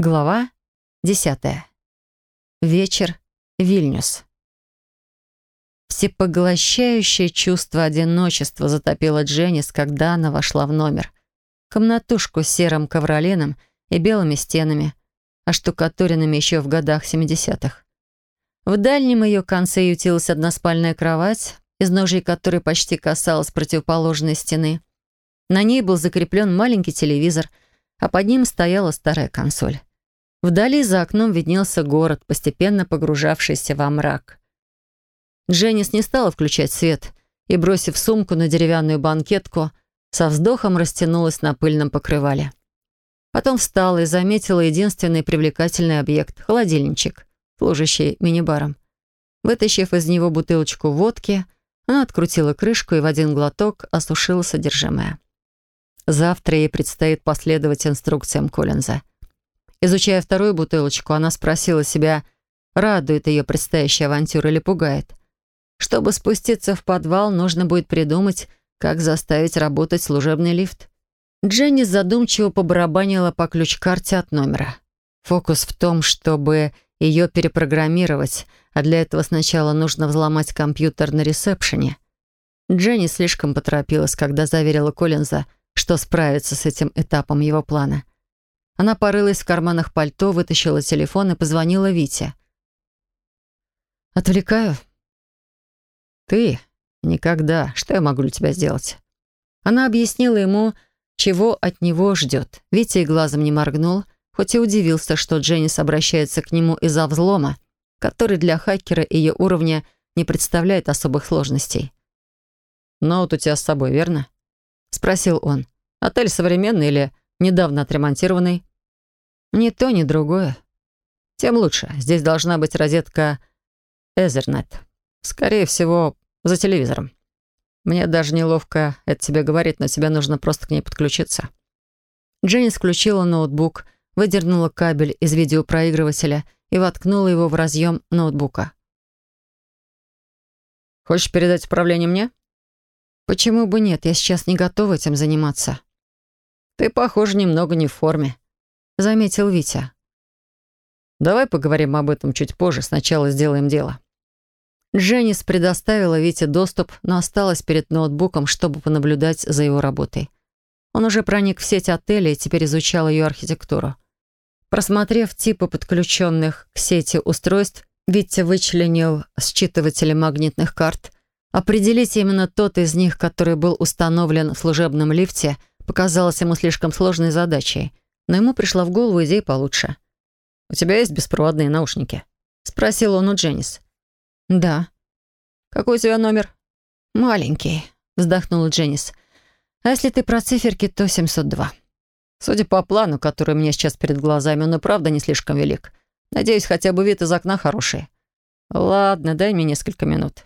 Глава 10. Вечер. Вильнюс. Всепоглощающее чувство одиночества затопило Дженнис, когда она вошла в номер. Комнатушку с серым ковролином и белыми стенами, оштукатуренными еще в годах 70-х. В дальнем ее конце ютилась односпальная кровать, из ножей которой почти касалась противоположной стены. На ней был закреплен маленький телевизор, а под ним стояла старая консоль. Вдали за окном виднелся город, постепенно погружавшийся во мрак. Дженнис не стала включать свет и, бросив сумку на деревянную банкетку, со вздохом растянулась на пыльном покрывале. Потом встала и заметила единственный привлекательный объект — холодильничек, служащий мини-баром. Вытащив из него бутылочку водки, она открутила крышку и в один глоток осушила содержимое. Завтра ей предстоит последовать инструкциям Коллинза — Изучая вторую бутылочку, она спросила себя, радует ее предстоящая авантюра или пугает. Чтобы спуститься в подвал, нужно будет придумать, как заставить работать служебный лифт. Дженни задумчиво побарабанила по ключ-карте от номера. Фокус в том, чтобы ее перепрограммировать, а для этого сначала нужно взломать компьютер на ресепшене. Дженни слишком поторопилась, когда заверила Коллинза, что справится с этим этапом его плана. Она порылась в карманах пальто, вытащила телефон и позвонила Вите. «Отвлекаю?» «Ты? Никогда. Что я могу для тебя сделать?» Она объяснила ему, чего от него ждет. Витя и глазом не моргнул, хоть и удивился, что Дженнис обращается к нему из-за взлома, который для хакера ее уровня не представляет особых сложностей. «Ноут у тебя с собой, верно?» — спросил он. «Отель современный или недавно отремонтированный?» Ни то, ни другое. Тем лучше. Здесь должна быть розетка Ethernet. Скорее всего, за телевизором. Мне даже неловко это тебе говорить, но тебе нужно просто к ней подключиться. Дженнис включила ноутбук, выдернула кабель из видеопроигрывателя и воткнула его в разъем ноутбука. «Хочешь передать управление мне?» «Почему бы нет? Я сейчас не готова этим заниматься». «Ты, похоже, немного не в форме», — заметил Витя. «Давай поговорим об этом чуть позже. Сначала сделаем дело». Дженнис предоставила Вите доступ, но осталась перед ноутбуком, чтобы понаблюдать за его работой. Он уже проник в сеть отеля и теперь изучал ее архитектуру. Просмотрев типы подключенных к сети устройств, Витя вычленил считыватели магнитных карт. Определить именно тот из них, который был установлен в служебном лифте, показалось ему слишком сложной задачей — но ему пришла в голову идея получше. «У тебя есть беспроводные наушники?» — спросил он у Дженнис. «Да». «Какой у тебя номер?» «Маленький», — вздохнула Дженнис. «А если ты про циферки, то 702». «Судя по плану, который у меня сейчас перед глазами, он и правда не слишком велик. Надеюсь, хотя бы вид из окна хороший». «Ладно, дай мне несколько минут».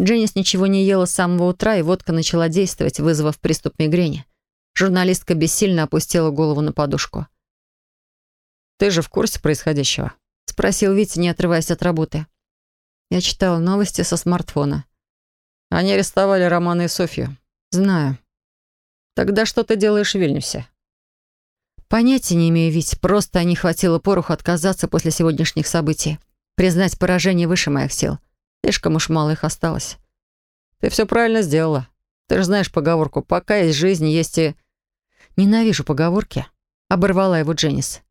Дженнис ничего не ела с самого утра, и водка начала действовать, вызвав приступ мигрени. Журналистка бессильно опустила голову на подушку. «Ты же в курсе происходящего?» — спросил Витя, не отрываясь от работы. Я читала новости со смартфона. Они арестовали Романа и Софью. Знаю. Тогда что ты делаешь в Вильнюсе? Понятия не имею, Вить. Просто не хватило пороху отказаться после сегодняшних событий. Признать поражение выше моих сил. Слишком уж мало их осталось. Ты все правильно сделала. Ты же знаешь поговорку «пока есть жизнь, есть и...» «Ненавижу поговорки», — оборвала его Дженнис.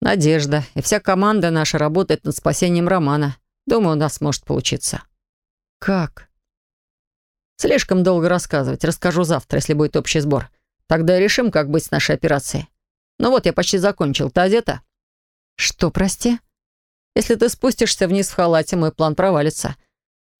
«Надежда. И вся команда наша работает над спасением Романа. Думаю, у нас может получиться». «Как?» «Слишком долго рассказывать. Расскажу завтра, если будет общий сбор. Тогда решим, как быть с нашей операцией. Ну вот, я почти закончил. Ты одета?» «Что, прости?» «Если ты спустишься вниз в халате, мой план провалится.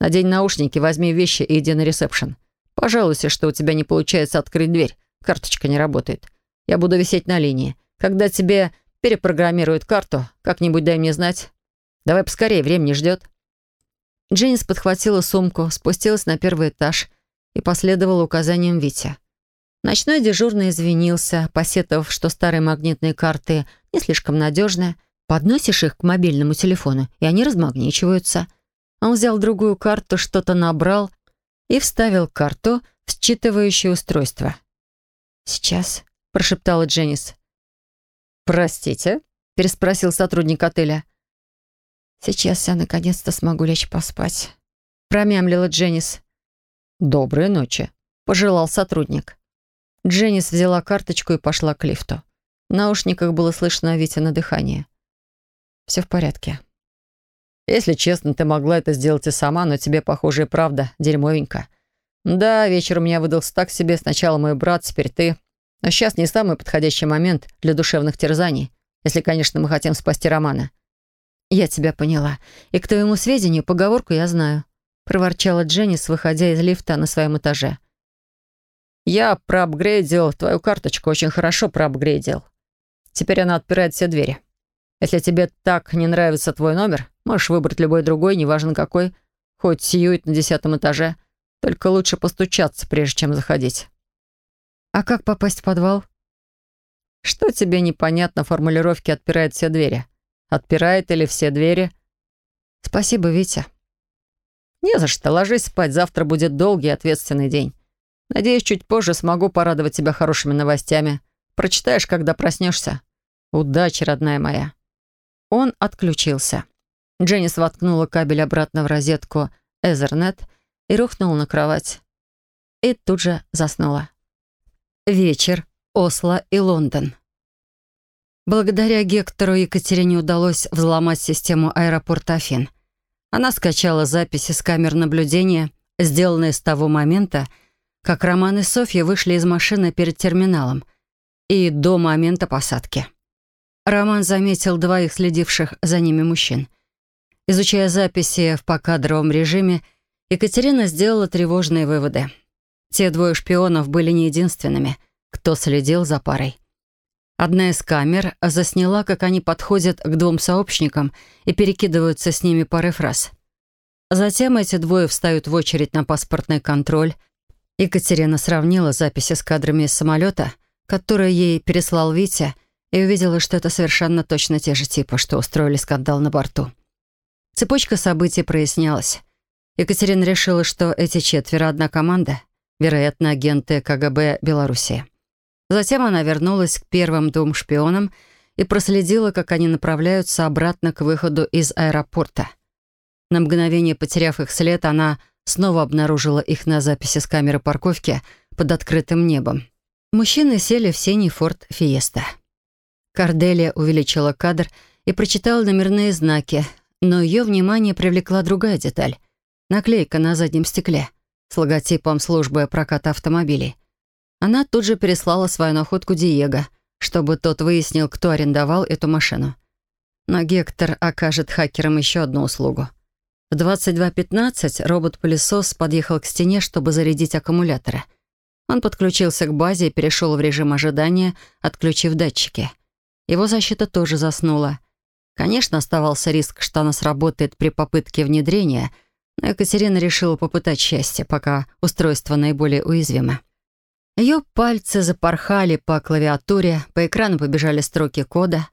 Надень наушники, возьми вещи и иди на ресепшн. Пожалуйся, что у тебя не получается открыть дверь. Карточка не работает. Я буду висеть на линии. Когда тебе перепрограммируют карту, как-нибудь дай мне знать. Давай поскорее, время не ждет». Дженнис подхватила сумку, спустилась на первый этаж и последовала указаниям Вити. Ночной дежурный извинился, посетовав, что старые магнитные карты не слишком надежные. Подносишь их к мобильному телефону, и они размагничиваются. Он взял другую карту, что-то набрал и вставил карту в считывающее устройство. «Сейчас», — прошептала Дженнис. «Простите?» — переспросил сотрудник отеля. «Сейчас я наконец-то смогу лечь поспать», — промямлила Дженнис. «Доброй ночи», — пожелал сотрудник. Дженнис взяла карточку и пошла к лифту. В наушниках было слышно Витя на дыхание. «Все в порядке». «Если честно, ты могла это сделать и сама, но тебе, похоже, и правда дерьмовенько. Да, вечер у меня выдался так себе. Сначала мой брат, теперь ты. Но сейчас не самый подходящий момент для душевных терзаний, если, конечно, мы хотим спасти Романа». «Я тебя поняла. И к твоему сведению, поговорку я знаю», — проворчала Дженнис, выходя из лифта на своем этаже. «Я проапгрейдил твою карточку, очень хорошо проапгрейдил. Теперь она отпирает все двери. Если тебе так не нравится твой номер, можешь выбрать любой другой, неважно какой, хоть Сьюит на десятом этаже. Только лучше постучаться, прежде чем заходить». «А как попасть в подвал?» «Что тебе непонятно формулировки «отпирает все двери»?» «Отпирает или все двери?» «Спасибо, Витя». «Не за что. Ложись спать. Завтра будет долгий и ответственный день. Надеюсь, чуть позже смогу порадовать тебя хорошими новостями. Прочитаешь, когда проснешься. Удачи, родная моя». Он отключился. Дженнис воткнула кабель обратно в розетку Ethernet и рухнула на кровать. И тут же заснула. Вечер. Осло и Лондон. Благодаря Гектору Екатерине удалось взломать систему аэропорта Афин. Она скачала записи с камер наблюдения, сделанные с того момента, как Роман и Софья вышли из машины перед терминалом и до момента посадки. Роман заметил двоих следивших за ними мужчин. Изучая записи в покадровом режиме, Екатерина сделала тревожные выводы — те двое шпионов были не единственными, кто следил за парой. Одна из камер засняла, как они подходят к двум сообщникам и перекидываются с ними парой фраз. Затем эти двое встают в очередь на паспортный контроль. Екатерина сравнила записи с кадрами из самолета, которые ей переслал Витя, и увидела, что это совершенно точно те же типы, что устроили скандал на борту. Цепочка событий прояснялась. Екатерина решила, что эти четверо — одна команда — вероятно, агенты КГБ Беларуси. Затем она вернулась к первым двум шпионам и проследила, как они направляются обратно к выходу из аэропорта. На мгновение потеряв их след, она снова обнаружила их на записи с камеры парковки под открытым небом. Мужчины сели в синий форт «Фиеста». Карделия увеличила кадр и прочитала номерные знаки, но ее внимание привлекла другая деталь — наклейка на заднем стекле — с логотипом службы проката автомобилей. Она тут же переслала свою находку Диего, чтобы тот выяснил, кто арендовал эту машину. Но Гектор окажет хакерам еще одну услугу. В 22.15 робот-пылесос подъехал к стене, чтобы зарядить аккумуляторы. Он подключился к базе и перешел в режим ожидания, отключив датчики. Его защита тоже заснула. Конечно, оставался риск, что она сработает при попытке внедрения — Екатерина решила попытать счастье, пока устройство наиболее уязвимо. Ее пальцы запорхали по клавиатуре, по экрану побежали строки кода.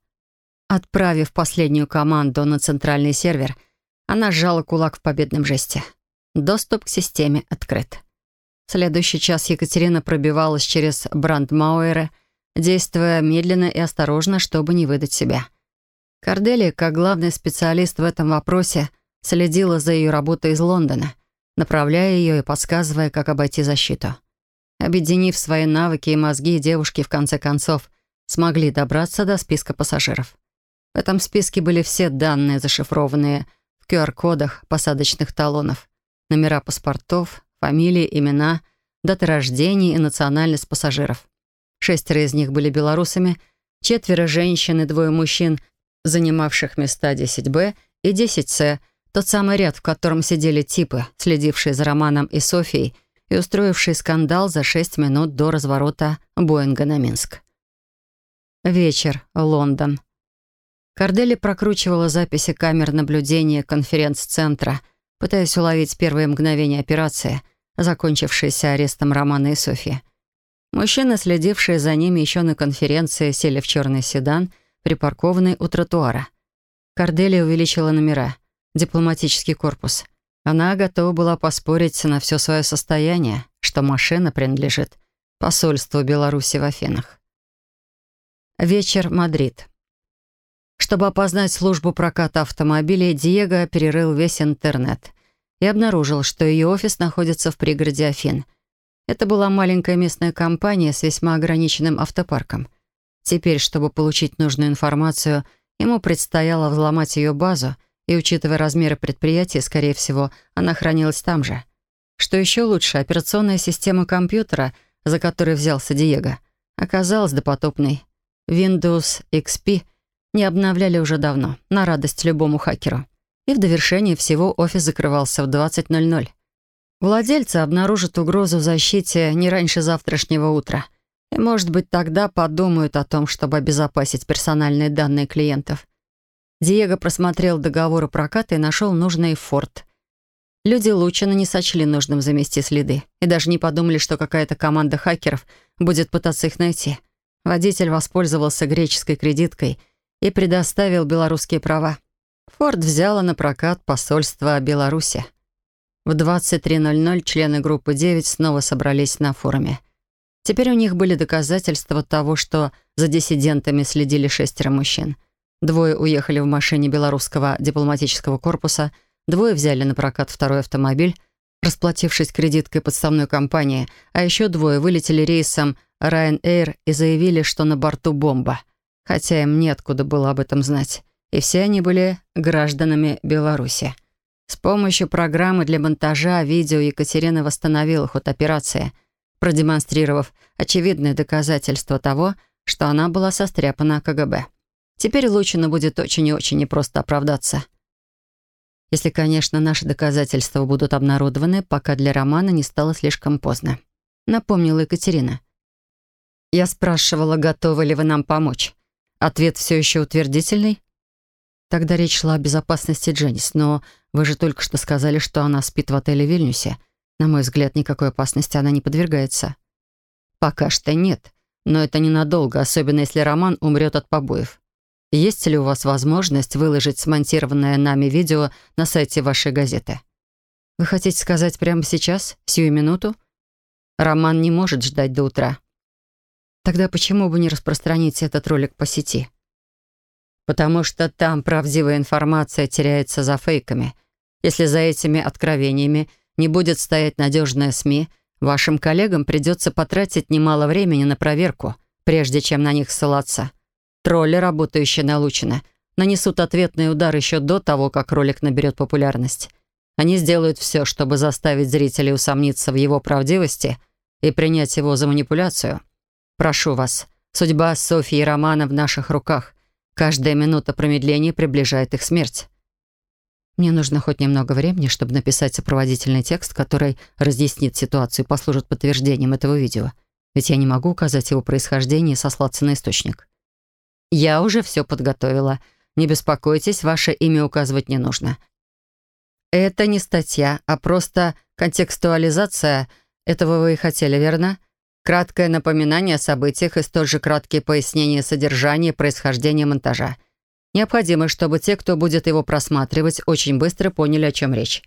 Отправив последнюю команду на центральный сервер, она сжала кулак в победном жесте. Доступ к системе открыт. В следующий час Екатерина пробивалась через брандмауэры, действуя медленно и осторожно, чтобы не выдать себя. Корделия, как главный специалист в этом вопросе, — следила за ее работой из Лондона, направляя ее и подсказывая, как обойти защиту. Объединив свои навыки и мозги, девушки в конце концов смогли добраться до списка пассажиров. В этом списке были все данные, зашифрованные в QR-кодах посадочных талонов, номера паспортов, фамилии, имена, даты рождения и национальность пассажиров. Шестеро из них были белорусами, четверо женщин и двое мужчин, занимавших места 10Б и 10С, тот самый ряд, в котором сидели типы, следившие за Романом и Софией и устроившие скандал за шесть минут до разворота Боинга на Минск. Вечер. Лондон. Кардели прокручивала записи камер наблюдения конференц-центра, пытаясь уловить первые мгновения операции, закончившейся арестом Романа и Софии. Мужчины, следившие за ними еще на конференции, сели в черный седан, припаркованный у тротуара. Корделия увеличила номера дипломатический корпус. Она готова была поспорить на все свое состояние, что машина принадлежит посольству Беларуси в Афинах. Вечер, Мадрид. Чтобы опознать службу проката автомобилей, Диего перерыл весь интернет и обнаружил, что ее офис находится в пригороде Афин. Это была маленькая местная компания с весьма ограниченным автопарком. Теперь, чтобы получить нужную информацию, ему предстояло взломать ее базу, и, учитывая размеры предприятия, скорее всего, она хранилась там же. Что еще лучше, операционная система компьютера, за которой взялся Диего, оказалась допотопной. Windows XP не обновляли уже давно, на радость любому хакеру. И в довершение всего офис закрывался в 20.00. Владельцы обнаружат угрозу в защите не раньше завтрашнего утра. И, может быть, тогда подумают о том, чтобы обезопасить персональные данные клиентов. Диего просмотрел договоры проката и нашел нужный форт. Люди Лучина не сочли нужным замести следы и даже не подумали, что какая-то команда хакеров будет пытаться их найти. Водитель воспользовался греческой кредиткой — и предоставил белорусские права. Форд взяла на прокат посольство Беларуси. В 23.00 члены группы 9 снова собрались на форуме. Теперь у них были доказательства того, что за диссидентами следили шестеро мужчин. Двое уехали в машине белорусского дипломатического корпуса, двое взяли на прокат второй автомобиль, расплатившись кредиткой подставной компании, а еще двое вылетели рейсом Ryanair и заявили, что на борту бомба — хотя им неоткуда было об этом знать. И все они были гражданами Беларуси. С помощью программы для монтажа видео Екатерина восстановила ход операции, продемонстрировав очевидное доказательство того, что она была состряпана КГБ. Теперь Лучину будет очень и очень непросто оправдаться. Если, конечно, наши доказательства будут обнародованы, пока для Романа не стало слишком поздно. Напомнила Екатерина. Я спрашивала, готовы ли вы нам помочь. Ответ все еще утвердительный? Тогда речь шла о безопасности Дженнис, но вы же только что сказали, что она спит в отеле Вильнюсе. На мой взгляд, никакой опасности она не подвергается. Пока что нет, но это ненадолго, особенно если Роман умрет от побоев. Есть ли у вас возможность выложить смонтированное нами видео на сайте вашей газеты? Вы хотите сказать прямо сейчас, сию минуту? Роман не может ждать до утра. Тогда почему бы не распространить этот ролик по сети? Потому что там правдивая информация теряется за фейками. Если за этими откровениями не будет стоять надежная СМИ, вашим коллегам придется потратить немало времени на проверку, прежде чем на них ссылаться. Тролли, работающие на Лучино, нанесут ответный удар еще до того, как ролик наберет популярность. Они сделают все, чтобы заставить зрителей усомниться в его правдивости и принять его за манипуляцию. Прошу вас, судьба Софьи и Романа в наших руках. Каждая минута промедления приближает их смерть. Мне нужно хоть немного времени, чтобы написать сопроводительный текст, который разъяснит ситуацию и послужит подтверждением этого видео. Ведь я не могу указать его происхождение и сослаться на источник. Я уже все подготовила. Не беспокойтесь, ваше имя указывать не нужно. Это не статья, а просто контекстуализация. Этого вы и хотели, верно? Краткое напоминание о событиях и столь же краткие пояснения содержания происхождения монтажа. Необходимо, чтобы те, кто будет его просматривать, очень быстро поняли, о чем речь.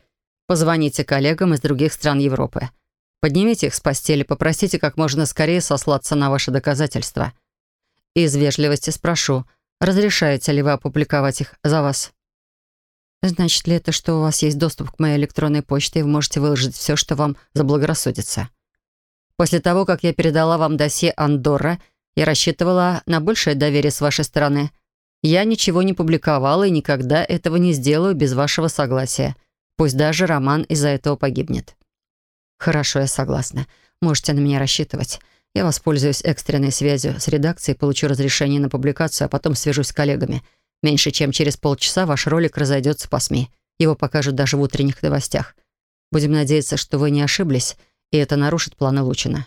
Позвоните коллегам из других стран Европы. Поднимите их с постели, попросите как можно скорее сослаться на ваши доказательства. Из вежливости спрошу, разрешаете ли вы опубликовать их за вас? Значит ли это, что у вас есть доступ к моей электронной почте и вы можете выложить все, что вам заблагорассудится? После того, как я передала вам досье Андорра, я рассчитывала на большее доверие с вашей стороны. Я ничего не публиковала и никогда этого не сделаю без вашего согласия. Пусть даже Роман из-за этого погибнет. Хорошо, я согласна. Можете на меня рассчитывать. Я воспользуюсь экстренной связью с редакцией, получу разрешение на публикацию, а потом свяжусь с коллегами. Меньше чем через полчаса ваш ролик разойдется по СМИ. Его покажут даже в утренних новостях. Будем надеяться, что вы не ошиблись, и это нарушит планы Лучина.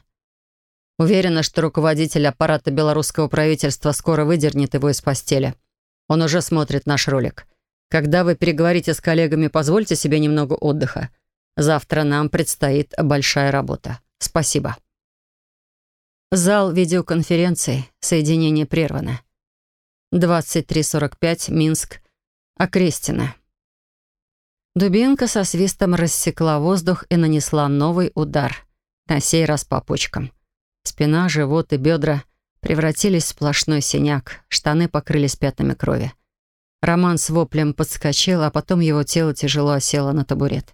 Уверена, что руководитель аппарата белорусского правительства скоро выдернет его из постели. Он уже смотрит наш ролик. Когда вы переговорите с коллегами, позвольте себе немного отдыха. Завтра нам предстоит большая работа. Спасибо. Зал видеоконференции. Соединение прервано. 23.45, Минск. Окрестина. Дубинка со свистом рассекла воздух и нанесла новый удар, на сей раз по почкам. Спина, живот и бедра превратились в сплошной синяк, штаны покрылись пятнами крови. Роман с воплем подскочил, а потом его тело тяжело осело на табурет.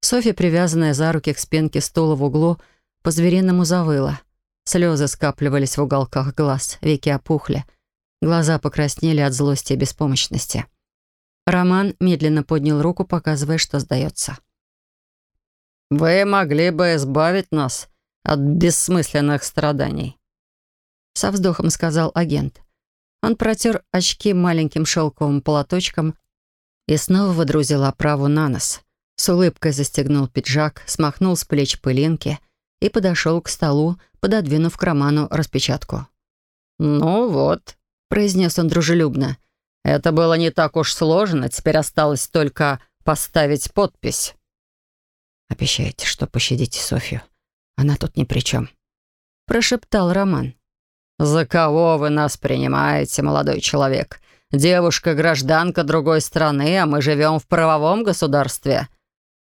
Софья, привязанная за руки к спинке стула в углу, по-звериному завыла. Слезы скапливались в уголках глаз, веки опухли. Глаза покраснели от злости и беспомощности. Роман медленно поднял руку, показывая, что сдается. «Вы могли бы избавить нас от бессмысленных страданий», со вздохом сказал агент. Он протер очки маленьким шелковым полоточком и снова водрузил оправу на нос. С улыбкой застегнул пиджак, смахнул с плеч пылинки и подошел к столу, пододвинув к Роману распечатку. «Ну вот», — произнес он дружелюбно, — «это было не так уж сложно, теперь осталось только поставить подпись». «Обещайте, что пощадите Софью. Она тут ни при чем», — прошептал Роман. «За кого вы нас принимаете, молодой человек? Девушка-гражданка другой страны, а мы живем в правовом государстве.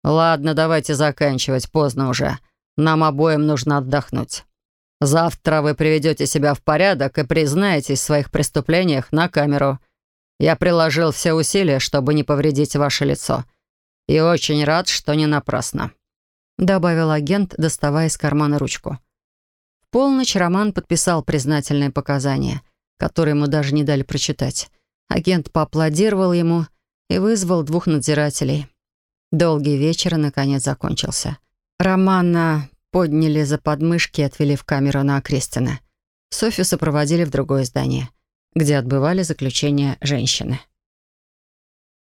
Ладно, давайте заканчивать, поздно уже. Нам обоим нужно отдохнуть. Завтра вы приведете себя в порядок и признаетесь в своих преступлениях на камеру. Я приложил все усилия, чтобы не повредить ваше лицо. И очень рад, что не напрасно», — добавил агент, доставая из кармана ручку полночь Роман подписал признательные показания, которые ему даже не дали прочитать. Агент поаплодировал ему и вызвал двух надзирателей. Долгий вечер, наконец, закончился. Романа подняли за подмышки и отвели в камеру на Окрестина. Софью сопроводили в другое здание, где отбывали заключение женщины.